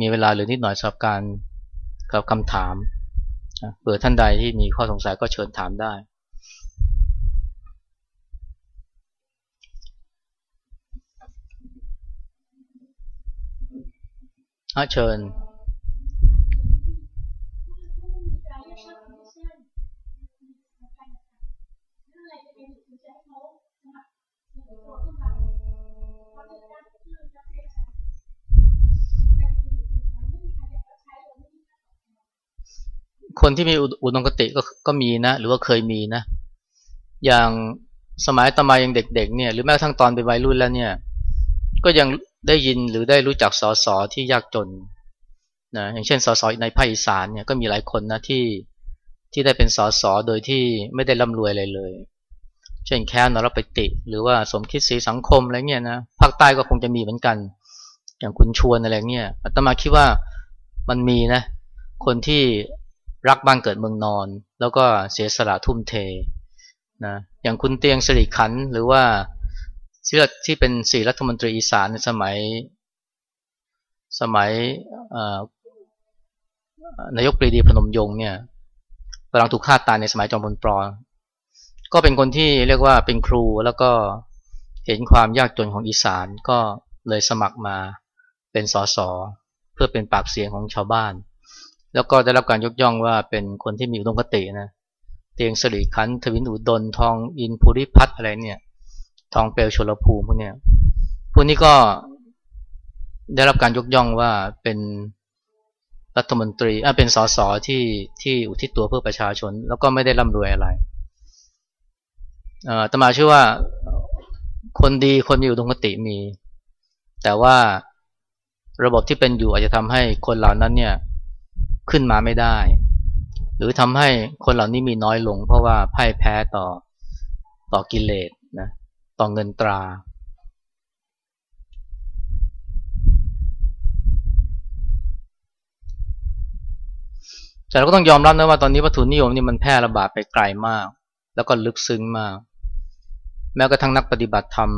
มีเวลาเหลือนิดหน่อยสำหรับการกับคำถามเผื่อท่านใดที่มีข้อสงสัยก็เชิญถามได้ เชิญ คนที่มีอุดมคติก็ก็มีนะ หรือว่าเคยมีนะ อย่างสมัยตมายังเด็กๆเนี่ยหรือแม้กระทั่งตอนเป็นวัยรุ่นแล้วเนี่ย ก็ยังได้ยินหรือได้รู้จักสอสอที่ยากจนนะอย่างเช่นสอสอในภาคอีสานเนี่ยก็มีหลายคนนะที่ที่ได้เป็นสอสอโดยที่ไม่ได้ร่ำรวยอะไรเลย เช่นแค่นรปติ หรือว่าสมคิดสีสังคมอะไรเงี้ยนะภาคใต้ก็คงจะมีเหมือนกัน อย่างคุณชวนอะไรเงี้ยอาตมาคิดว่ามันมีนะ คนที่ รักบ้านเกิดเมืองนอน แล้วก็เสียสละทุ่มเทนะอย่างคุณเตียงสิริขันหรือว่าที่ที่เป็นสี่รัฐมนตรีอีสานในสมัย สมัยนายกปรีดีพนมยงค์เนี่ยกำลังถูกฆ่าตายในสมัยจอมพลปลอก็เป็นคนที่เรียกว่าเป็นครูแล้วก็เห็นความยากจนของอีสานก็เลยสมัครมาเป็นสสเพื่อเป็นปากเสียงของชาวบ้าน แล้วก็ได้รับการยกย่องว่าเป็นคนที่มีอุดมคตินะเตียงสลีขันทวินอุดนทองอินภูริพัฒน์อะไรเนี่ย ทองเปลวชลภูมิพวกเนี้ยพวกนี้ก็ได้รับการยกย่องว่าเป็นรัฐมนตรีอ่าเป็นสสที่ที่อุทิศตัวเพื่อประชาชน แล้วก็ไม่ได้ร่ำรวยอะไรเอ่อตมาเชื่อว่าคนดีคนมีอุดมคติมี แต่ว่าระบบที่เป็นอยู่อาจจะทำให้คนเหล่านั้นเนี่ย ขึ้นมาไม่ได้ หรือทำให้คนเหล่านี้มีน้อยลง เพราะว่าพ่ายแพ้ต่อต่อกิเลสนะต่อเงินตรา แต่เราก็ต้องยอมรับนะว่าตอนนี้วัตถุนิยมนี่มันแพร่ระบาดไปไกลมาก แล้วก็ลึกซึ้งมาก แม้กระทั่งนักปฏิบัติธรรม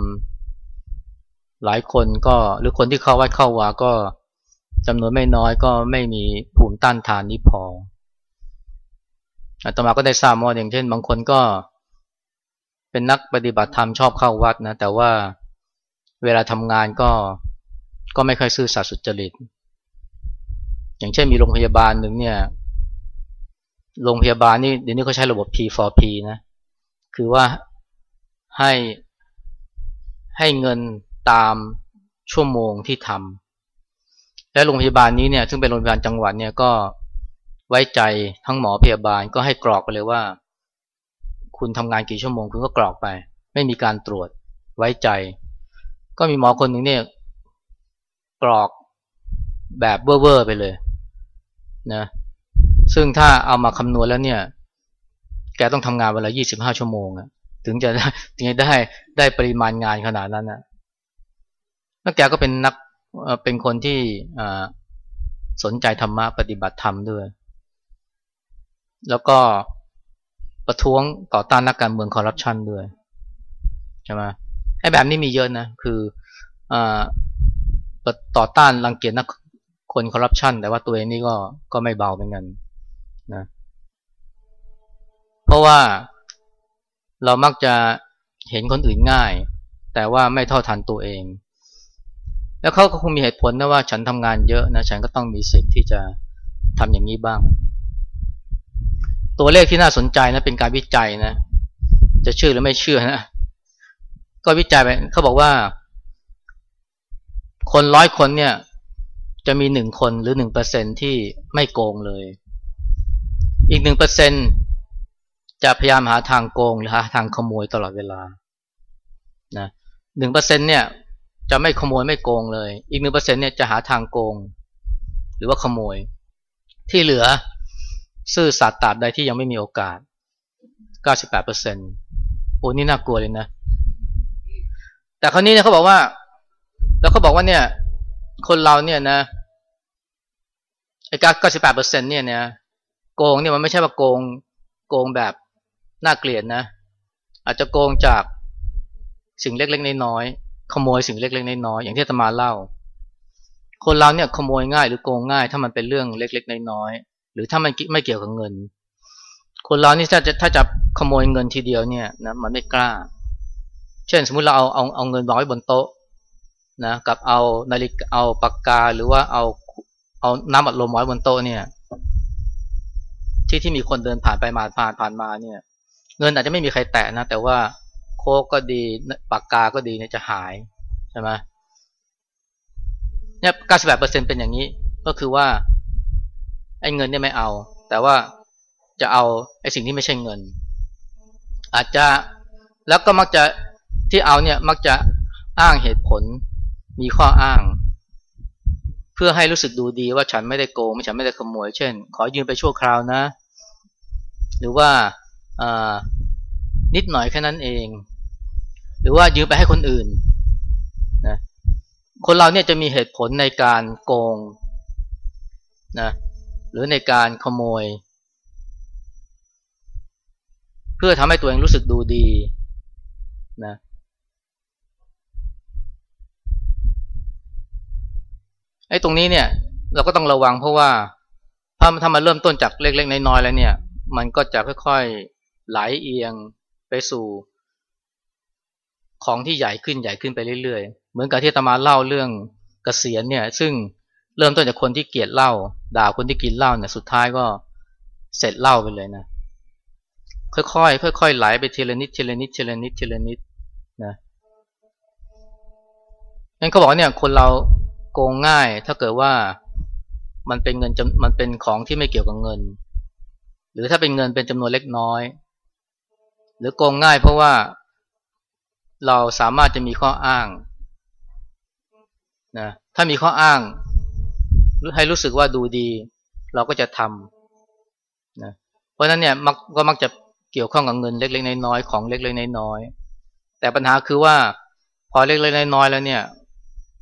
หลายคนก็หรือคนที่เข้าวัดเข้าวาก็ จำนวนไม่น้อยก็ไม่มีภูมิต้านทานนี้พออาตมาก็ได้ทราบว่าอย่างเช่น บางคนก็เป็นนักปฏิบัติธรรมชอบเข้าวัดนะ แต่ว่าเวลาทำงานก็ก็ไม่ค่อยซื่อสัตย์สุจริต อย่างเช่นมีโรงพยาบาลหนึ่งเนี่ย โรงพยาบาลนี่เดี๋ยวนี้เขาใช้ระบบ P4P นะ คือว่าให้ให้เงินตามชั่วโมงที่ทำ และโรงพยาบาลนี้เนี่ยซึ่งเป็นโรงพยาบาลจังหวัดเนี่ยก็ไว้ใจทั้งหมอพยาบาลก็ให้กรอกไปเลยว่า คุณทำงานกี่ชั่วโมงคุณก็กรอกไป ไม่มีการตรวจไว้ใจ ก็มีหมอคนหนึ่งเนี่ยกรอกแบบเว่อร์ไปเลยนะซึ่งถ้าเอามาคำนวณแล้วเนี่ย แกต้องทำงานเวลา 25 ชั่วโมงอะถึงจะถึงจะได้ได้ปริมาณงานขนาดนั้นนะแล้วแกก็เป็นนัก เป็นคนที่สนใจธรรมะปฏิบัติธรรมด้วย แล้วก็ประท้วงต่อต้านนักการเมืองคอร์รัปชันด้วยใช่ไหมไอ้แบบนี้มีเยอะนะ คืออต่อต้านรังเกียจนักคนคอร์รัปชันแต่ว่าตัวเองนี่ก็ก็ไม่เบาเหมือนกันนะ เพราะว่าเรามักจะเห็นคนอื่นง่าย แต่ว่าไม่เท่าทันตัวเอง แล้วเขาก็คงมีเหตุผลนะว่าฉันทำงานเยอะนะฉันก็ต้องมีสิทธิ์ที่จะทำอย่างนี้บ้าง ตัวเลขที่น่าสนใจนะเป็นการวิจัยนะ จะเชื่อหรือไม่เชื่อนะก็วิจัยไปเขาบอกว่า คนร้อยคนเนี่ย จะมีหนึ่งคนหรือหนึ่งเปอร์เซ็นที่ไม่โกงเลย อีกหนึ่งเปอร์เซ็นจะพยายามหาทางโกงหรือหาทางขโมยตลอดเวลานะหนึ่งเปอร์เซ็นเนี่ย จะไม่ขโมยไม่โกงเลย อีกหนึ่งเปอร์เซ็นเนี่ยจะหาทางโกง หรือว่าขโมย ที่เหลือซื่อสัตย์ตัดใดที่ยังไม่มีโอกาส 98เปอร์เซ็นต์โอ้นี่น่ากลัวเลยนะ แต่คราวนี้เนี่ยเขาบอกว่า แล้วเขาบอกว่าเนี่ย คนเราเนี่ยนะไอ้ก้าสิบแปดเปอร์เซ็นเนี่ยเนี่ยโกงเนี่ยมันไม่ใช่ว่าโกง โกงแบบน่าเกลียดนะ อาจจะโกงจากสิ่งเล็กๆน้อย ขโมยสิ่งเล็กๆน้อยๆอย่างที่ตมาเล่า คนเราเนี่ยขโมยง่ายหรือโกงง่าย ถ้ามันเป็นเรื่องเล็กๆน้อยๆหรือถ้ามันไม่เกี่ยวกับเงิน คนเรานี่ถ้าจะถ้าจะขโมยเงินทีเดียวเนี่ยนะมันไม่กล้า เช่นสมมุติเราเอาเอาเอาเงินวางไว้บนโต๊ะนะกับเอานาฬิกาเอาปากกาหรือว่าเอาเอาน้ำอัดลมไว้บนโต๊ะเนี่ย ที่ที่มีคนเดินผ่านไปมาผ่านผ่านมาเนี่ย เงินอาจจะไม่มีใครแตะนะแต่ว่า คกก็ดีปากกาก็ดีเนี่ยจะหายใช่ไหมเนี่ยเก้าสิบแปดเปอร์เซ็นเป็นอย่างนี้ ก็คือว่าไอ้เงินเนี่ยไม่เอา แต่ว่าจะเอาไอ้สิ่งที่ไม่ใช่เงิน อาจจะแล้วก็มักจะที่เอาเนี่ยมักจะอ้างเหตุผลมีข้ออ้าง เพื่อให้รู้สึกดูดีว่าฉันไม่ได้โกงไม่ฉันไม่ได้ขโมย เช่น ขอยืมไปชั่วคราวนะ หรือว่านิดหน่อยแค่นั้นเอง รือว่ายืมไปให้คนอื่นนะคนเราเนี่ยจะมีเหตุผลในการโกงนะหรือในการขโมย เพื่อทำให้ตัวเองรู้สึกดูดีนะไอ้ตรงนี้เนี่ยเราก็ต้องระวังเพราะว่าถ้าถ้ามาเริ่มต้นจากเล็กๆน้อยๆแล้วเนี่ย มันก็จะค่อยๆไหลเอียงไปสู่ ของที่ใหญ่ขึ้นใหญ่ขึ้นไปเรื่อยๆ เหมือนกับที่ตมาเล่าเรื่องกเกษียณเนี่ย ซึ่งเริ่มต้นจากคนที่เกลียดเหล้าด่าคนที่กินเหล้าเนี่ยสุดท้ายก็เสร็จเหล้าไปเลยนะ ค่อยๆค่อยๆไหลไปทีละนิดทีละนิดทีละนิดทีละนิดนะงั้นเขาบอกเนี่ยคนเราโกงง่าย ถ้าเกิดว่ามันเป็นเงินมันเป็นของที่ไม่เกี่ยวกับเงิน หรือถ้าเป็นเงินเป็นจำนวนเล็กน้อย หรือโกงง่ายเพราะว่า เราสามารถจะมีข้ออ้างนะถ้ามีข้ออ้าง ให้รู้สึกว่าดูดี เราก็จะทำนะเพราะนั้นเนี่ยมักก็มักจะเกี่ยวข้องกับเงินเล็กๆน้อยๆของเล็กๆน้อยๆแต่ปัญหาคือว่า พอเล็กๆน้อยๆแล้วเนี่ย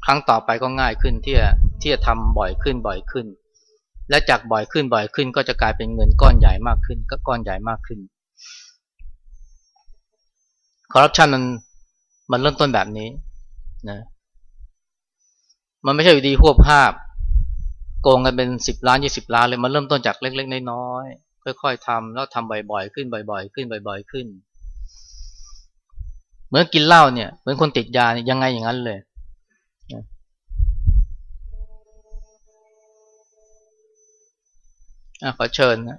ครั้งต่อไปก็ง่ายขึ้นที่จะที่จะทำบ่อยขึ้นบ่อยขึ้น และจากบ่อยขึ้นบ่อยขึ้น ก็จะกลายเป็นเงินก้อนใหญ่มากขึ้น ก็ก้อนใหญ่มากขึ้นคอร์รัปชันมัน มันเริ่มต้นแบบนี้นะมันไม่ใช่อยู่ดีหัวภาพ โกงกันเป็นสิบล้านยี่สิบล้านเลยมันเริ่มต้นจากเล็กๆน้อยๆค่อยๆทำแล้วทำบ่อยๆขึ้นบ่อย ๆ ขึ้นบ่อย ๆ ขึ้น เหมือนกินเหล้าเนี่ยเหมือนคนติดยาเนี่ยยังไงอย่างนั้นเลยอะขอเชิญนะ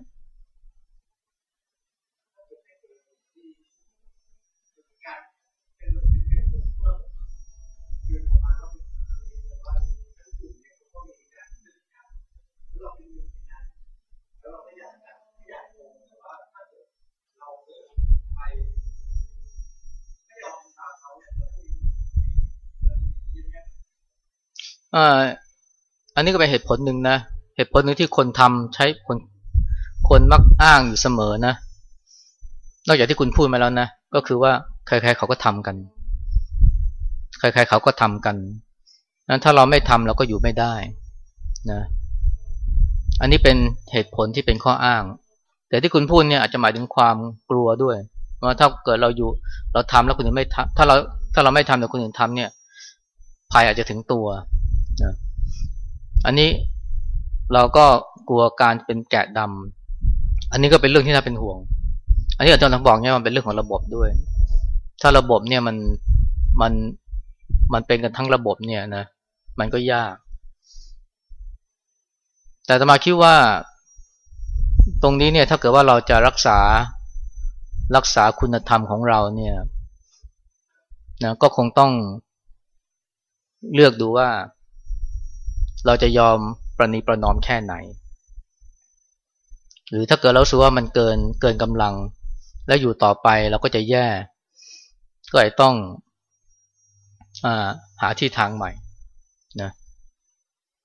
อันนี้ก็เป็นเหตุผลหนึ่งนะ เหตุผลหนึ่งที่คนทำใช้คนคนมักอ้างอยู่เสมอนะ นอกจากที่คุณพูดมาแล้วนะ ก็คือว่าใครๆเขาก็ทำกัน ใครๆเขาก็ทำกันนั้นถ้าเราไม่ทำเราก็อยู่ไม่ได้นะ อันนี้เป็นเหตุผลที่เป็นข้ออ้าง แต่ที่คุณพูดเนี่ยอาจจะหมายถึงความกลัวด้วยว่าถ้าเกิดเราอยู่เราทำแล้วคนอื่นไม่ทำถ้าเราถ้าเราไม่ทำแต่คนอื่นทำเนี่ยภัยอาจจะถึงตัว นะอันนี้เราก็กลัวการเป็นแกะดำอันนี้ก็เป็นเรื่องที่น่าเป็นห่วง อันนี้อาจารย์ทังบอกเนี่ยมันเป็นเรื่องของระบบด้วย ถ้าระบบเนี่ยมันมันมันเป็นกันทั้งระบบเนี่ยนะ มันก็ยาก แต่ตมาคิดว่า ตรงนี้เนี่ยถ้าเกิดว่าเราจะรักษารักษาคุณธรรมของเราเนี่ยนะก็คงต้องเลือกดูว่า เราจะยอมประนีประนอมแค่ไหน หรือถ้าเกิดเราสูว่ามันเกินเกินกำลัง แล้วอยู่ต่อไปเราก็จะแย่ ก็อาจต้องอาหาที่ทางใหม่นะ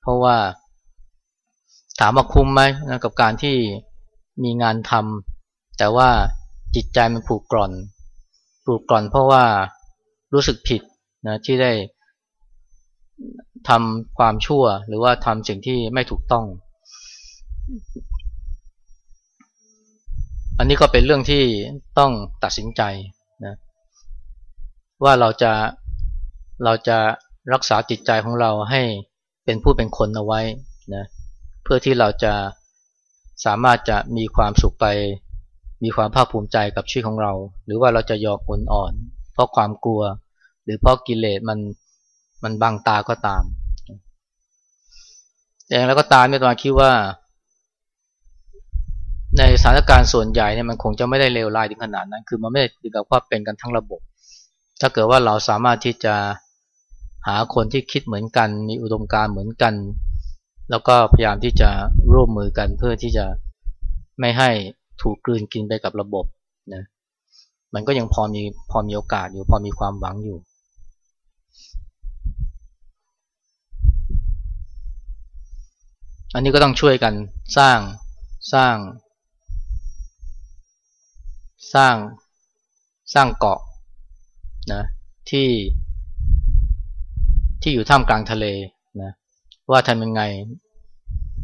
เพราะว่าถามว่าคุ้มไหมนะกับการที่มีงานทำแต่ว่าจิตใจมันผูกกร่อนผูกกร่อนเพราะว่ารู้สึกผิดนะที่ได้ ทำความชั่วหรือว่าทำสิ่งที่ไม่ถูกต้อง อันนี้ก็เป็นเรื่องที่ต้องตัดสินใจนะว่าเราจะเราจะรักษาจิตใจของเราให้เป็นผู้เป็นคนเอาไว้นะเพื่อที่เราจะสามารถจะมีความสุขไป มีความภาคภูมิใจกับชีวิตของเรา หรือว่าเราจะยอมอ่อนอ่อน เพราะความกลัว หรือเพราะกิเลสมัน มันบังตาก็ตามแต่อย่างไรก็ตามเนี่ยตมาคิดว่า ในสถานการณ์ส่วนใหญ่เนี่ยมันคงจะไม่ได้เลวร้ายถึงขนาดนั้น คือมันไม่ได้ถึงกับว่าเป็นกันทั้งระบบ ถ้าเกิดว่าเราสามารถที่จะหาคนที่คิดเหมือนกัน มีอุดมการเหมือนกัน แล้วก็พยายามที่จะร่วมมือกันเพื่อที่จะไม่ให้ถูกกลืนกินไปกับระบบนะมันก็ยังพอมีพอมีโอกาสอยู่พอมีความหวังอยู่ อันนี้ก็ต้องช่วยกันสร้างสร้าง สร้างสร้างเกาะนะที่ที่อยู่ท่ามกลางทะเลนะว่าทำยังไง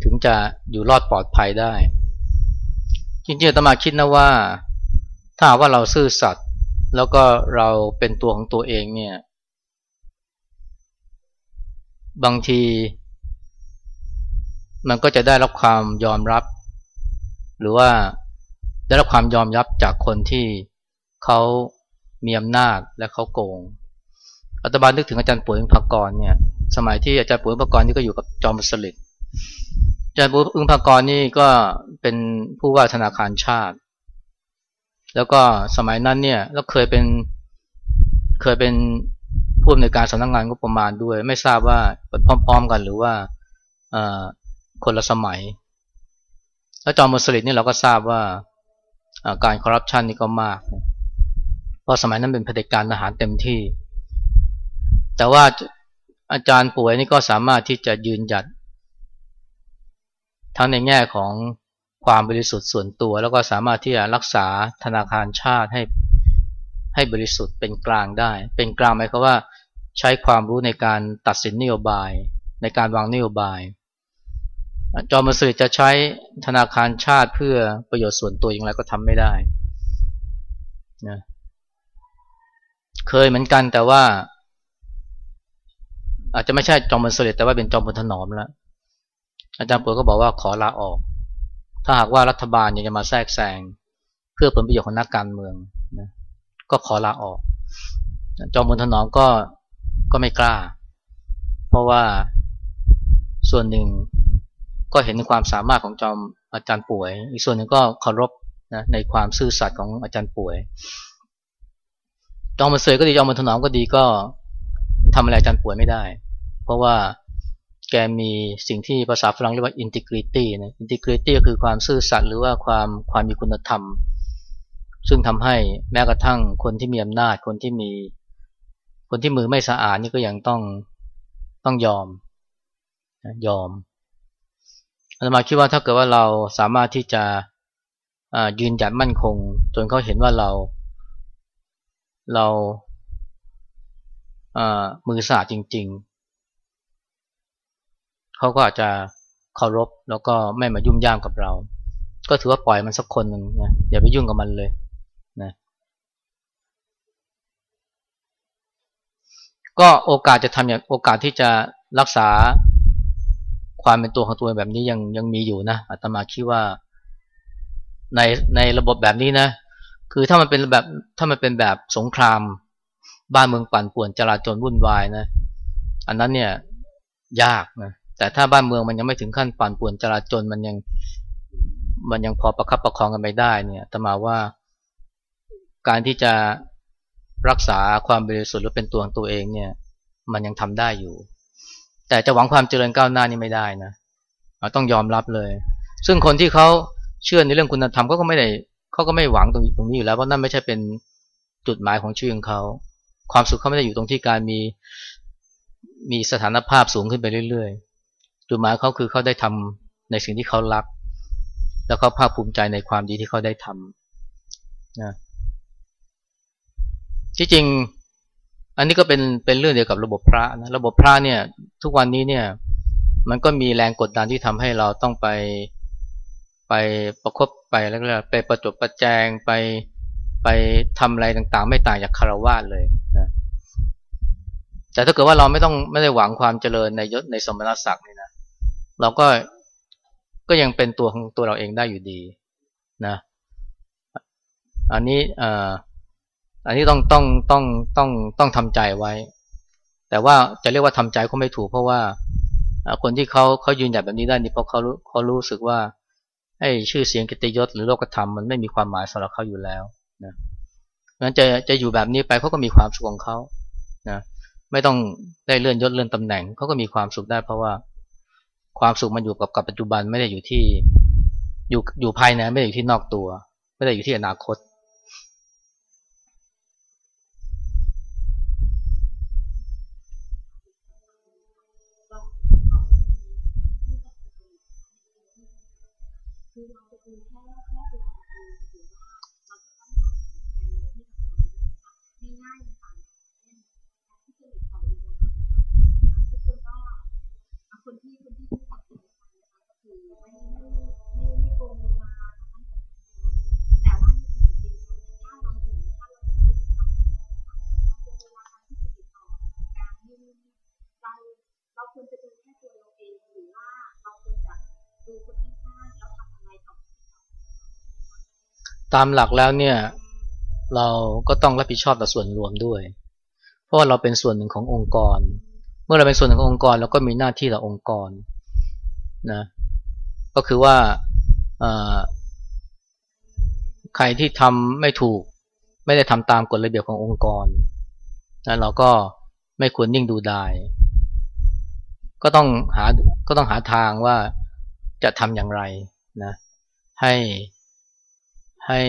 ถึงจะอยู่รอดปลอดภัยได้ จริงๆตมาคิดนะว่า ถ้าว่าเราซื่อสัตย์แล้วก็เราเป็นตัวของตัวเองเนี่ย บางที มันก็จะได้รับความยอมรับ หรือว่าได้รับความยอมรับจากคนที่เขามีอำนาจและเขาโกงอัตบาลนึกถึงอาจารย์ปุ๋ยอึ้งภากรเนี่ยสมัยที่อาจารย์ปุ๋ยอึ้งภากรนี่ก็อยู่กับจอมสลิดอาจารย์ปุ๋ยอึ้งภากรนี่ก็เป็นผู้ว่าธนาคารชาติ แล้วก็สมัยนั้นเนี่ยแล้วเคยเป็นเคยเป็นผู้อำนวยการสำนักงงานงบประมาณด้วย ไม่ทราบว่าพร้อม ๆ กันหรือว่า คนละสมัย แล้วจอมสลิดนี่เราก็ทราบว่าการคอร์รัปชันนี่ก็มาก เพราะสมัยนั้นเป็นเผด็จการทหารเต็มที่ แต่ว่าอาจารย์ป่วยนี่ก็สามารถที่จะยืนหยัด ทั้งในแง่ของความบริสุทธิ์ส่วนตัว แล้วก็สามารถที่จะรักษาธนาคารชาติให้ให้บริสุทธิ์เป็นกลางได้ เป็นกลางหมายความว่าใช้ความรู้ในการตัดสินนโยบาย ในการวางนโยบาย จอมสื่อจะใช้ธนาคารชาติเพื่อประโยชน์ส่วนตัวอย่างไรก็ทำไม่ได้นะเคยเหมือนกันแต่ว่า อาจจะไม่ใช่จอมพลสฤษดิ์แต่ว่าเป็นจอมพลถนอมแล้วอาจารย์ปุ๋ยก็บอกว่าขอลาออก ถ้าหากว่ารัฐบาลยังจะมาแทรกแซงเพื่อผลประโยชน์ของนักการเมืองนะก็ขอลาออก จอมพลถนอมก็ก็ไม่กล้า เพราะว่าส่วนหนึ่ง ก็เห็นความสามารถของจอมอาจารย์ป่วย อีกส่วนหนึ่งก็เคารพนะในความซื่อสัตย์ของอาจารย์ป่วย จอมพลเสยก็ดีจอมพลถนอมก็ดีก็ทำอะไรอาจารย์ป่วยไม่ได้ เพราะว่าแกมีสิ่งที่ภาษาฝรั่งเรียกว่า integrity นะ integrity ก็คือความซื่อสัตย์หรือว่าความความมีคุณธรรม ซึ่งทำให้แม้กระทั่งคนที่มีอำนาจ คนที่มี คนที่มือไม่สะอาดนี่ก็ยังต้องต้องยอมยอม อาตมาคิดว่าถ้าเกิดว่าเราสามารถที่จะยืนหยัดมั่นคง จนเขาเห็นว่าเราเรามือสะอาดจริง ๆ เขาก็อาจจะเคารพแล้วก็ไม่มายุ่งย่ามกับเรา ก็ถือว่าปล่อยมันสักคนหนึ่งนะอย่าไปยุ่งกับมันเลยนะก็โอกาสจะทำอย่างโอกาสที่จะรักษา ความเป็นตัวของตัวแบบนี้ยังยังมีอยู่นะอาตมาคิดว่าในในระบบแบบนี้นะ คือถ้ามันเป็นแบบถ้ามันเป็นแบบสงคราม บ้านเมืองปั่นป่วนจลาจลวุ่นวายนะ อันนั้นเนี่ยยากนะแต่ถ้าบ้านเมืองมันยังไม่ถึงขั้นปั่นป่วนจลาจลมันยังมันยังพอประคับประคองกันไปได้เนี่ยแต่มาว่าการที่จะรักษาความบริสุทธิ์หรือเป็นตัวของตัวเองเนี่ย มันยังทำได้อยู่ แต่จะหวังความเจริญก้าวหน้านี่ไม่ได้นะต้องยอมรับเลย ซึ่งคนที่เขาเชื่อในเรื่องคุณธรรมเขาก็ไม่ได้เขาก็ไม่หวังตรงตรงนี้อยู่แล้วเพราะนั่นไม่ใช่เป็นจุดหมายของชีวิตของเขาความสุขเขาไม่ได้อยู่ตรงที่การมีมีสถานภาพสูงขึ้นไปเรื่อยๆ จุดหมายเขาคือเขาได้ทำในสิ่งที่เขารัก แล้วเขาภาคภูมิใจในความดีที่เขาได้ทำนะที่จริง อันนี้ก็เป็นเป็นเรื่องเดียวกับระบบพระนะระบบพระเนี่ยทุกวันนี้เนี่ยมันก็มีแรงกดดันที่ทำให้เราต้องไปไปประคบไปแล้วก็ไปประจบประแจงไปไปทำอะไรต่างๆ ไม่ต่างจากคารวะเลยนะแต่ถ้าเกิดว่าเราไม่ต้องไม่ได้หวังความเจริญในยศในสมณศักดิ์นี่นะเราก็ก็ยังเป็นตัวของตัวเราเองได้อยู่ดีนะอันนี้อ่า อันนี้ต้องต้องต้องต้องต้องทำใจไว้ แต่ว่าจะเรียกว่าทำใจก็ไม่ถูก เพราะว่าคนที่เขาเขายืนหยัดแบบนี้ได้นี่เพราะเขาเขารู้สึกว่าไอ้ชื่อเสียงกิตยศหรือโลกธรรมมันไม่มีความหมายสำหรับเขาอยู่แล้วนะงั้นจะจะอยู่แบบนี้ไปเขาก็มีความสุขของเขานะไม่ต้องได้เลื่อนยศเลื่อนตำแหน่งเขาก็มีความสุขได้เพราะว่าความสุขมันอยู่กับกับปัจจุบันไม่ได้อยู่ที่อยู่อยู่ภายในไม่ได้อยู่ที่นอกตัว ไม่ได้อยู่ที่อนาคต ตาเองหรือว่าเราควรจะดูคนข้างๆแล้วทำอะไรต่อ ตามหลักแล้วเนี่ยเราก็ต้องรับผิดชอบต่อส่วนรวมด้วย เพราะว่าเราเป็นส่วนหนึ่งขององค์กร เมื่อเราเป็นส่วนหนึ่งขององค์กรเราก็มีหน้าที่ต่อองค์กรนะก็คือว่าใครที่ทำไม่ถูก ไม่ได้ทำตามกฎระเบียบขององค์กรนะเราก็ไม่ควรนิ่งดูดายก็ต้องหาก็ต้องหาทางว่าจะทำอย่างไรนะให้ ให้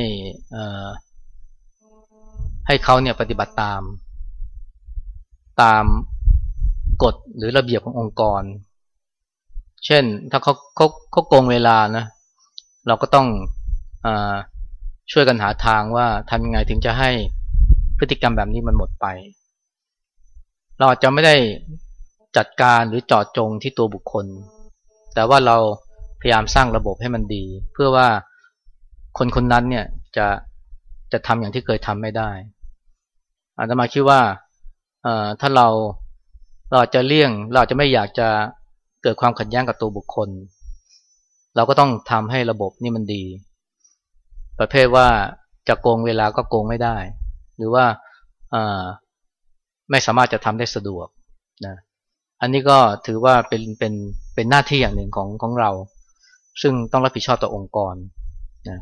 ให้เขาเนี่ยปฏิบัติตาม ตามกฎหรือระเบียบขององค์กร เช่นถ้าเขาเขาเขาโกงเวลานะ เราก็ต้องอช่วยกันหาทางว่าทำยังไงถึงจะให้พฤติกรรมแบบนี้มันหมดไป เราอาจจะไม่ได้จัดการหรือจอดจงที่ตัวบุคคล แต่ว่าเราพยายามสร้างระบบให้มันดี เพื่อว่า คนคนนั้นเนี่ยจะจะทำอย่างที่เคยทำไม่ได้อาตมาคิดว่าถ้าเราเราจะเลี่ยง เราจะไม่อยากจะเกิดความขัดแย้งกับตัวบุคคล เราก็ต้องทำให้ระบบนี่มันดี ประเภทว่าจะโกงเวลาก็โกงไม่ได้ หรือว่าไม่สามารถจะทำได้สะดวกนะอันนี้ก็ถือว่าเป็นเป็นเป็นหน้าที่อย่างหนึ่งของของเรา ซึ่งต้องรับผิดชอบต่อองค์กรนะ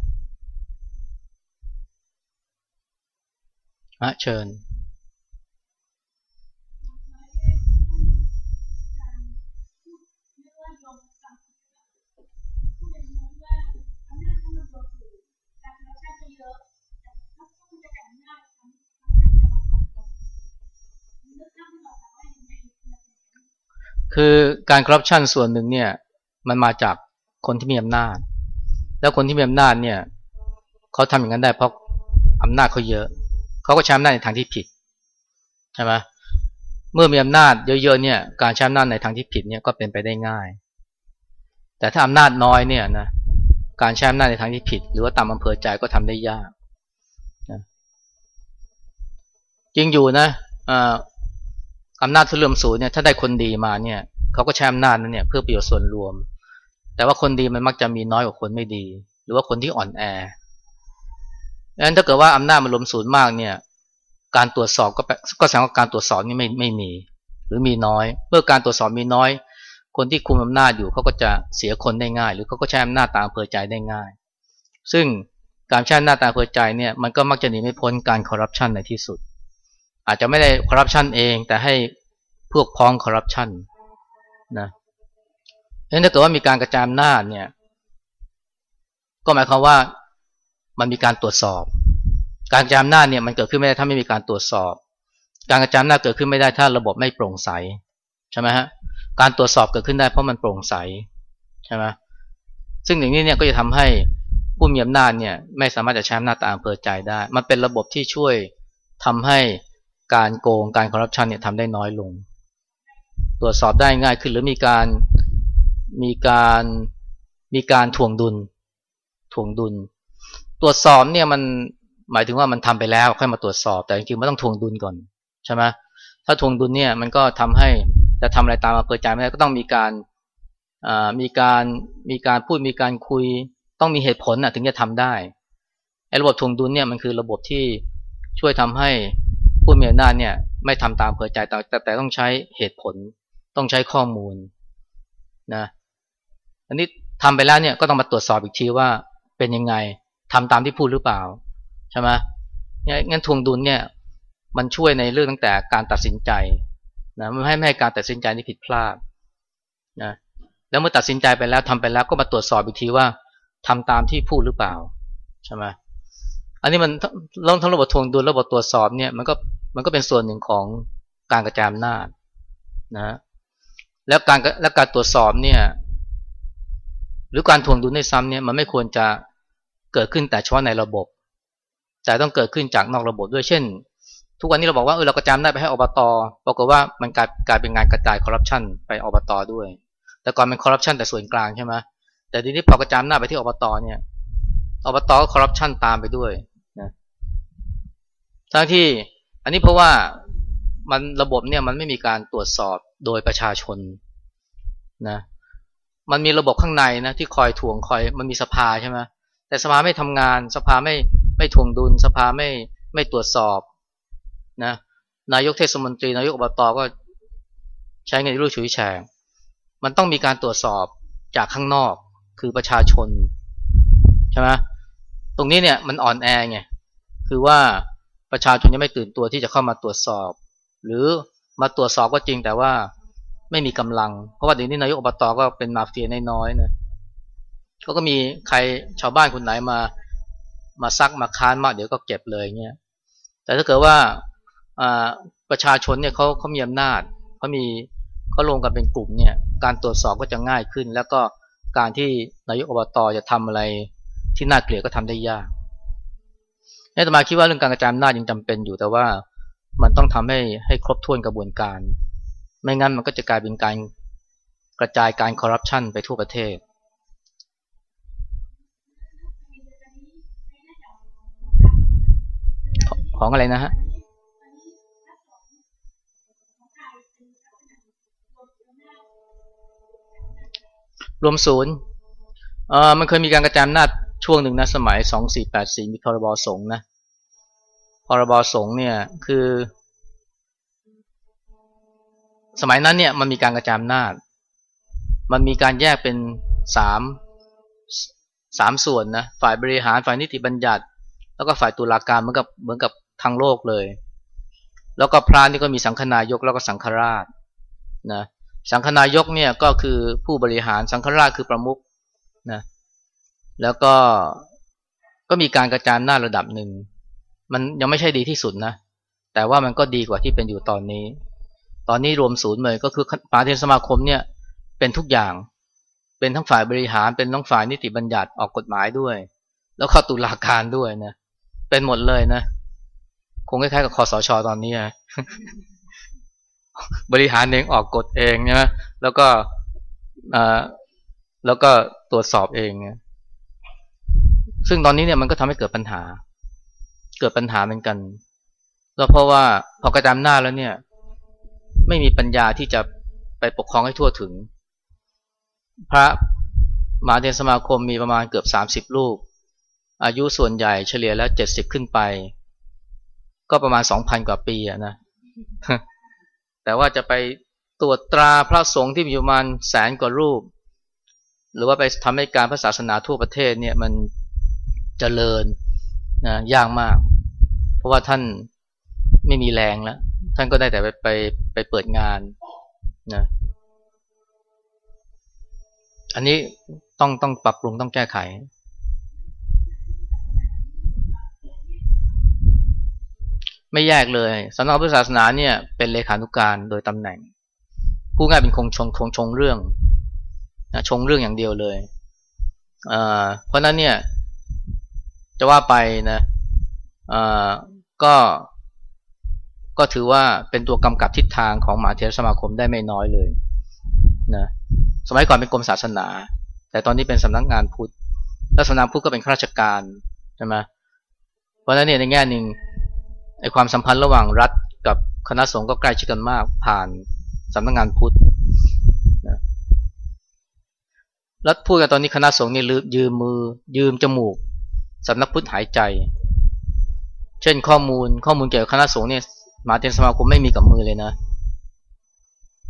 อะเชิญคือการคอร์รัปชันส่วนหนึ่งเนี่ยมันมาจากคนที่มีอำนาจ แล้วคนที่มีอำนาจเนี่ยเขาทำอย่างนั้นได้เพราะอำนาจเขาเยอะ เขาก็ใช้อำนาจในทางที่ผิดใช่ไหมเมื่อมีอำนาจเยอะๆเนี่ยการใช้อำนาจในทางที่ผิดเนี่ยก็เป็นไปได้ง่าย แต่ถ้าอำนาจน้อยเนี่ยนะการใช้อำนาจในทางที่ผิด หรือว่าตามอำเภอใจก็ทำได้ยากนะจริงอยู่นะอำนาจทุเรื่อมสูงเนี่ยถ้าได้คนดีมาเนี่ยเขาก็ใช้อำนาจนั้นเนี่ยเพื่อประโยชน์ส่วนรวม แต่ว่าคนดีมันมักจะมีน้อยกว่าคนไม่ดี หรือว่าคนที่อ่อนแอ นั้นถ้าเกิดว่าอำนาจมันล้มศูนย์มากเนี่ย การตรวจสอบก็ก็แสดงว่าการตรวจสอบนี่ไม่ไม่มี หรือมีน้อย เมื่อการตรวจสอบมีน้อย คนที่คุมอำนาจอยู่เขาก็จะเสียคนได้ง่าย หรือเขาก็ใช้อำนาจตามอำเภอใจได้ง่าย ซึ่งการใช้อำนาจตามอำเภอใจเนี่ยมันก็มักจะหนีไม่พ้นการคอร์รัปชันในที่สุด อาจจะไม่ได้คอร์รัปชันเอง แต่ให้พวกพ้องคอร์รัปชันนะเพราะฉะนั้นถ้าเกิดว่ามีการกระจายอำนาจเนี่ย ก็หมายความว่า มันมีการตรวจสอบ การกระจายอำนาจเนี่ยมันเกิดขึ้นไม่ได้ถ้าไม่มีการตรวจสอบ การกระจายอำนาจเกิดขึ้นไม่ได้ถ้าระบบไม่โปร่งใสใช่ไหมฮะการตรวจสอบเกิดขึ้นได้เพราะมันโปร่งใสใช่ไหมซึ่งอย่างนี้เนี่ยก็จะทำให้ผู้มีอำนาจเนี่ยไม่สามารถจะใช้อำนาจตามอำเภอใจได้ มันเป็นระบบที่ช่วยทำให้การโกงการคอร์รัปชันเนี่ยทำได้น้อยลง ตรวจสอบได้ง่ายขึ้นหรือมีการมีการมีการถ่วงดุลถ่วงดุล ตรวจสอบเนี่ยมันหมายถึงว่ามันทำไปแล้วค่อยมาตรวจสอบ แต่จริงๆมันต้องทวงดุลก่อนใช่ไหมถ้าทวงดุลเนี่ยมันก็ทำให้จะทำอะไรตามอำเภอใจไม่ได้ก็ต้องมีการมีการมีการพูดมีการคุยต้องมีเหตุผลนะถึงจะทำได้ไอ้ระบบทวงดุลเนี่ยมันคือระบบที่ช่วยทำให้ผู้มีอำนาจเนี่ยไม่ทำตามอำเภอใจแต่แต่แต่ต้องใช้เหตุผล ต้องใช้ข้อมูลนะอันนี้ทำไปแล้วเนี่ยก็ต้องมาตรวจสอบอีกทีว่าเป็นยังไง ทำตามที่พูดหรือเปล่าใช่ไหมเนี่ยงั้นทวงดุลเนี่ย มันช่วยในเรื่องตั้งแต่การตัดสินใจนะไม่ให้ไม่ให้การตัดสินใจที่ผิดพลาดนะแล้วเมื่อตัดสินใจไปแล้วทำไปแล้วก็มาตรวจสอบอีกทีว่าทำตามที่พูดหรือเปล่าใช่ไหมอันนี้มันลองทั้งระบบทวงดุลระบบตรวจสอบเนี่ยมันก็มันก็เป็นส่วนหนึ่งของการกระจายอำนาจนะแล้วการและการตรวจสอบเนี่ย หรือการทวงดุลในซ้ำเนี่ยมันไม่ควรจะ เกิดขึ้นแต่เฉพาะในระบบ แต่ต้องเกิดขึ้นจากนอกระบบด้วยเช่น ทุกวันนี้เราบอกว่าเออเรากระจายได้ไปให้อบตปรากฏว่ามันกลายกลายเป็นงานกระจายคอร์รัปชันไปอบตด้วย แต่ก่อนเป็นคอร์รัปชันแต่ส่วนกลางใช่ไหมแต่ทีนี้พอกระจายหน้าไปที่อบตเนี่ยอบตก็คอร์รัปชันตามไปด้วยนะทั้งที่อันนี้เพราะว่ามันระบบเนี่ยมันไม่มีการตรวจสอบโดยประชาชนนะมันมีระบบข้างในนะที่คอยทวงคอยมันมีสภาใช่ไหม แต่สภาไม่ทำงาน สภาไม่ไม่ทวงดุล สภาไม่ไม่ตรวจสอบนะนายกเทศมนตรีนายกอบตก็ใช้เงินรูดฉุยแฉงมันต้องมีการตรวจสอบจากข้างนอกคือประชาชนใช่ไหมตรงนี้เนี่ยมันอ่อนแอไงคือว่าประชาชนยังไม่ตื่นตัวที่จะเข้ามาตรวจสอบ หรือมาตรวจสอบก็จริงแต่ว่าไม่มีกำลัง เพราะว่าเดี๋ยวนี้นายกอบตก็เป็นมาเฟียน้อยๆนะ เขาก็มีใครชาวบ้านคนไหนมามาซักมาค้านมากเดี๋ยวก็เก็บเลยเงี้ยแต่ถ้าเกิดว่าประชาชนเนี่ยเขาเขามีอำนาจเขามีเขาลงกันเป็นกลุ่มเนี่ยการตรวจสอบก็จะง่ายขึ้น แล้วก็การที่นายกอบตจะทำอะไรที่น่าเกลียดก็ทำได้ยากนี่ตมาคิดว่าเรื่องการกระจายอำนาจยังจำเป็นอยู่แต่ว่ามันต้องทำให้ให้ครบถ้วนกระบวนการ ไม่งั้นมันก็จะกลายเป็นการกระจายการคอร์รัปชันไปทั่วประเทศ ของอะไรนะฮะรวมศูนย์เออมันเคยมีการกระจายอำนาจช่วงหนึ่งนะสมัย 2484 มีพรบสงฆ์นะพรบสงฆ์เนี่ยคือ สมัยนั้นเนี่ยมันมีการกระจายอำนาจ มันมีการแยกเป็นสามสามส่วนนะฝ่ายบริหารฝ่ายนิติบัญญัติ แล้วก็ฝ่ายตุลาการเหมือนกับเหมือนกับ ทางโลกเลย แล้วก็พระนี่ก็มีสังฆนายกแล้วก็สังฆราชนะสังฆนายกเนี่ยก็คือผู้บริหารสังฆราชคือประมุขนะแล้วก็ก็มีการกระจายหน้าระดับหนึ่ง มันยังไม่ใช่ดีที่สุดนะ แต่ว่ามันก็ดีกว่าที่เป็นอยู่ตอนนี้ ตอนนี้รวมศูนย์เลยก็คือมหาเทรสมาคมเนี่ยเป็นทุกอย่าง เป็นทั้งฝ่ายบริหาร เป็นทั้งฝ่ายนิติบัญญัติออกกฎหมายด้วย แล้วเข้าตุลาการด้วยนะ เป็นหมดเลยนะ คงคล้ายๆกับคอสชตอนนี้นะบริหารเองออกกฎเองนะแล้วก็แล้วก็ตรวจสอบเองเนะซึ่งตอนนี้เนี่ยมันก็ทำให้เกิดปัญหา เกิดปัญหาเหมือนกันแล้วเพราะว่าพอกระจายหน้าแล้วเนี่ย ไม่มีปัญญาที่จะไปปกครองให้ทั่วถึง พระมหาเทรสมาคมมีประมาณเกือบสามสิบรูป อายุส่วนใหญ่เฉลี่ยแล้วเจ็ดสิบขึ้นไป ก็ประมาณสองพันกว่าปีอะนะ แต่ว่าจะไปตรวจตราพระสงฆ์ที่มีประมาณแสนกว่ารูป หรือว่าไปทำให้การพระศาสนาทั่วประเทศเนี่ยมันจเจริญนะยากมาก เพราะว่าท่านไม่มีแรงแล้ว ท่านก็ได้แต่ไปไปไปเปิดงานนะอันนี้ต้องต้องปรับปรุงต้องแก้ไข ไม่แยกเลยสำนักพุทธศาสนาเนี่ยเป็นเลขานุการโดยตำแหน่ง ผู้ง่ายเป็นคงชงคงชงเรื่องนะชงเรื่องอย่างเดียวเลยเพราะนั้นเนี่ยจะว่าไปนะก็ก็ถือว่าเป็นตัวกำกับทิศทางของมหาเถรสมาคมได้ไม่น้อยเลยนะสมัยก่อนเป็นกรมศาสนา แต่ตอนนี้เป็นสำนักงานพุทธแล้วสำนักพุทธก็เป็นข้าราชการใช่ไหมเพราะฉะนั้นเนี่ยในแง่หนึ่ง ไอความสัมพันธ์ระหว่างรัฐกับคณะสงฆ์ก็ใกล้ชิดกันมากผ่านสำนักงงานพุทธนะแล้วพูดกันตอนนี้คณะสงฆ์นี่ยืมมือ ยืมจมูกสำนักพุทธหายใจ เช่นข้อมูลข้อมูลเกี่ยวกับคณะสงฆ์เนี่ยมาเต็นสมาคมไม่มีกับมือเลยนะ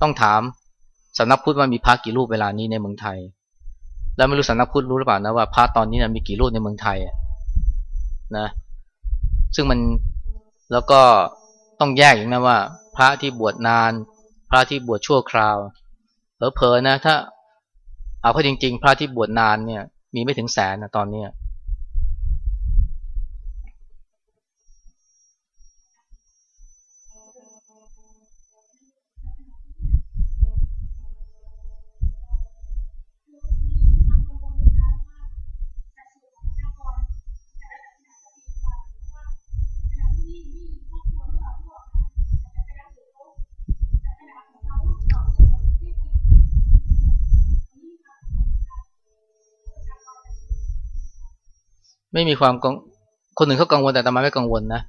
ต้องถามสำนักพุทธว่ามีพระกี่รูปเวลานี้ในเมืองไทย แล้วไม่รู้สำนักพุทธรู้หรือเปล่านะว่าพระตอนนี้นะมีกี่รูปในเมืองไทยนะซึ่งมัน แล้วก็ต้องแยกอย่างนะว่า พระที่บวชนาน พระที่บวชชั่วคราวเผลอๆนะ ถ้า เอาเข้าจริง ๆ พระที่บวชนานเนี่ย มีไม่ถึงแสนนะตอนเนี้ย ไม่มีความคนหนึ่งเขากังวลแต่ตมาไม่กังวลนะ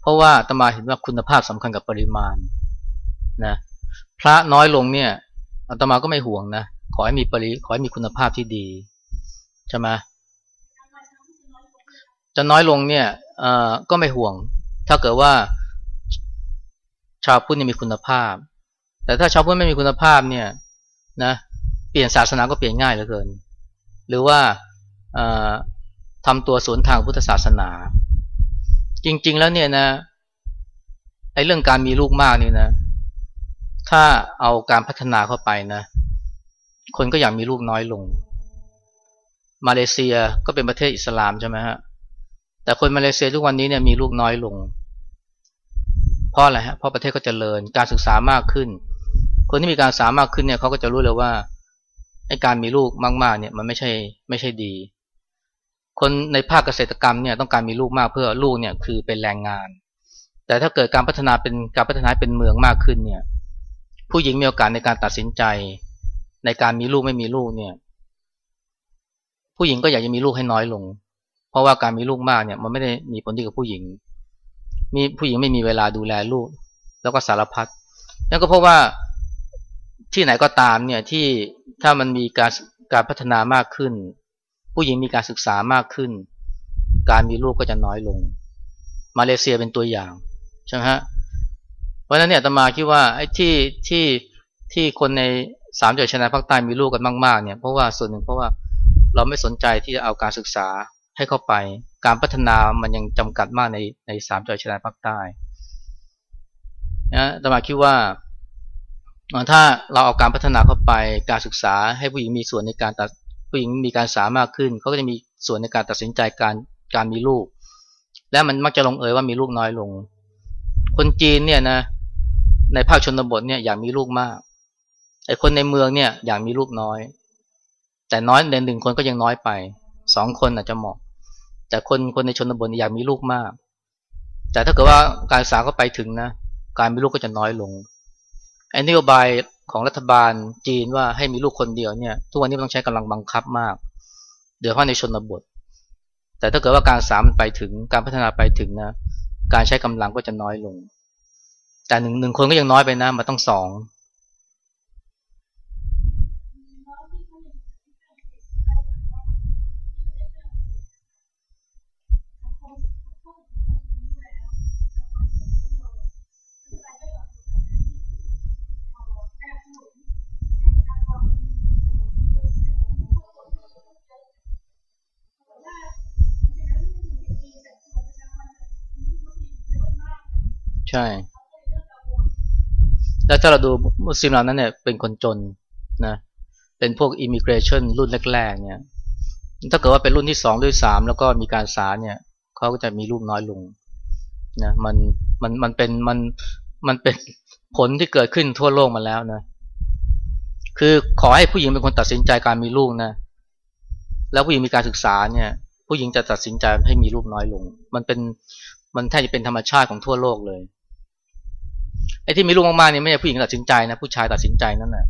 เพราะว่าตมาเห็นว่าคุณภาพสำคัญกับปริมาณนะพระน้อยลงเนี่ยอาตมาก็ไม่ห่วงนะขอให้มีปริขอให้มีคุณภาพที่ดีใช่ไหมจะน้อยลงเนี่ยอ่อก็ไม่ห่วง ถ้าเกิดว่า ชาวพุทธมีคุณภาพ แต่ถ้าชาวพุทธไม่มีคุณภาพเนี่ยนะเปลี่ยนศาสนาก็เปลี่ยนง่ายเหลือเกิน หรือว่า ทำตัวสวนทางพุทธศาสนา จริง ๆ แล้วเนี่ยนะไอ้เรื่องการมีลูกมากนี่นะ ถ้าเอาการพัฒนาเข้าไปนะ คนก็อยากมีลูกน้อยลง มาเลเซียก็เป็นประเทศอิสลามใช่ไหมฮะแต่คนมาเลเซียทุกวันนี้เนี่ยมีลูกน้อยลง เพราะอะไรฮะเพราะประเทศก็เจริญการศึกษามากขึ้น คนที่มีการศึกษามากขึ้นเนี่ยเขาก็จะรู้เลยว่าไอ้การมีลูกมากๆเนี่ยมันไม่ใช่ไม่ใช่ดี คนในภาคเกษตรกรรมเนี่ยต้องการมีลูกมากเพื่อลูกเนี่ยคือเป็นแรงงาน แต่ถ้าเกิดการพัฒนาเป็นการพัฒนาเป็นเมืองมากขึ้นเนี่ยผู้หญิงมีโอกาสในการตัดสินใจ ในการมีลูกไม่มีลูกเนี่ย ผู้หญิงก็อยากจะมีลูกให้น้อยลง เพราะว่าการมีลูกมากเนี่ยมันไม่ได้มีผลดีกับผู้หญิง มีผู้หญิงไม่มีเวลาดูแลลูก แล้วก็สารพัดนั่นก็เพราะว่าที่ไหนก็ตามเนี่ยที่ถ้ามันมีการการพัฒนามากขึ้น ผู้หญิงมีการศึกษามากขึ้น การมีลูกก็จะน้อยลง มาเลเซียเป็นตัวอย่างใช่ไหมฮะเพราะนั้นเนี่ยตมาคิดว่าไอ้ที่ที่ที่คนในสามจังหวัดชายแดนภาคใต้มีลูกกันมากๆเนี่ยเพราะว่าส่วนหนึ่งเพราะว่าเราไม่สนใจที่จะเอาการศึกษาให้เข้าไป การพัฒนามันยังจำกัดมากในในสามจังหวัดชายแดนภาคใต้นะตมาคิดว่าถ้าเราเอาการพัฒนาเข้าไปการศึกษาให้ผู้หญิงมีส่วนในการตัด ผู้หญิงมีการสามารถขึ้นเขาก็จะมีส่วนในการตัดสินใจการการมีลูก และมันมักจะลงเอยว่ามีลูกน้อยลง คนจีนเนี่ยนะในภาคชนบทเนี่ยอยากมีลูกมากไอ้คนในเมืองเนี่ยอยากมีลูกน้อย แต่น้อยในหนึ่งคนก็ยังน้อยไปสองคนอาจจะเหมาะ แต่คนคนในชนบทอยากมีลูกมาก แต่ถ้าเกิดว่าการศึกษาก็ไปถึงนะ การมีลูกก็จะน้อยลงไอ้นโยบาย ของรัฐบาลจีนว่าให้มีลูกคนเดียวเนี่ย ทุกวันนี้ต้องใช้กำลังบังคับมาก เดี๋ยวเพราะในชนบท แต่ถ้าเกิดว่าการสามไปถึงการพัฒนาไปถึงนะการใช้กำลังก็จะน้อยลง แต่หนึ่งหนึ่งคนก็ยังน้อยไปนะมาต้องสอง ใช่ แล้วถ้าเราดูมุสลิมเหล่านั้นเนี่ยเป็นคนจนนะเป็นพวกอิมิเกรชันรุ่นแรกๆเนี่ยถ้าเกิดว่าเป็นรุ่นที่สองด้วยสามแล้วก็มีการสาเนี่ยเขาก็จะมีลูกน้อยลงนะมันมันมันเป็นมันมันเป็นผลที่เกิดขึ้นทั่วโลกมาแล้วนะคือขอให้ผู้หญิงเป็นคนตัดสินใจการมีลูกนะแล้วผู้หญิงมีการศึกษาเนี่ย ผู้หญิงจะตัดสินใจให้มีลูกน้อยลง มันเป็นมันแทบจะเป็นธรรมชาติของทั่วโลกเลย ไอ้ที่มีลูกมากๆนี่ยไม่ใช่ผู้หญิงตัดสินใจนะผู้ชายตัดสินใจนั่นแหละ